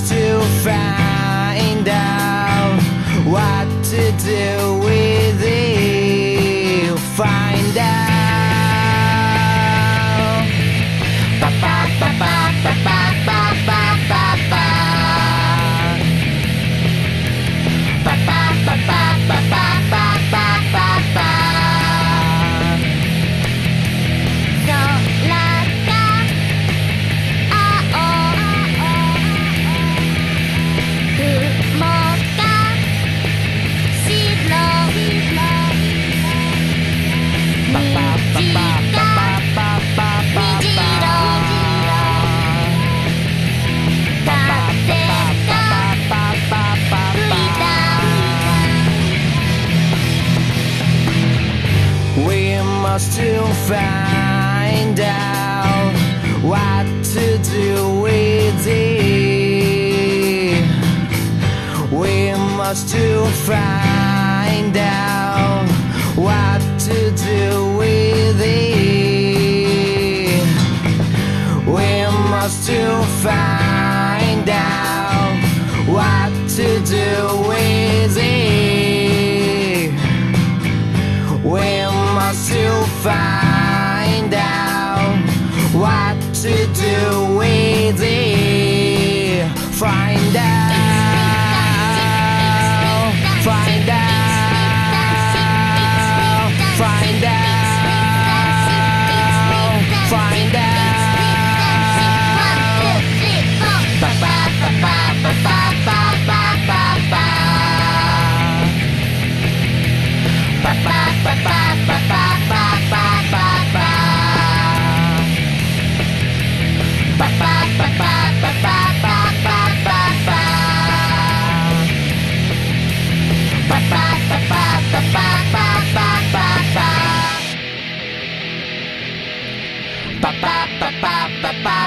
to find out what to do. lost to find out what to do with it. We must to find out what to do. find out what to do with it. Find out. Find out. Bye-bye.